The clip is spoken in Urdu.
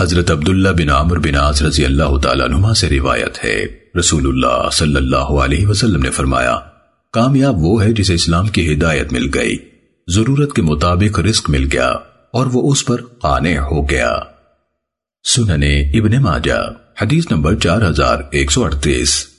حضرت عبداللہ بن عمر بن عاص رضی اللہ تعالیٰ عنہ سے روایت ہے۔ رسول اللہ صلی اللہ علیہ وسلم نے فرمایا، کامیاب وہ ہے جسے اسلام کی ہدایت مل گئی۔ ضرورت کے مطابق رزق مل گیا اور وہ اس پر قانع ہو گیا۔ سننے ابن ماجہ، حدیث نمبر چار ہزار ایک سو اڑتیس۔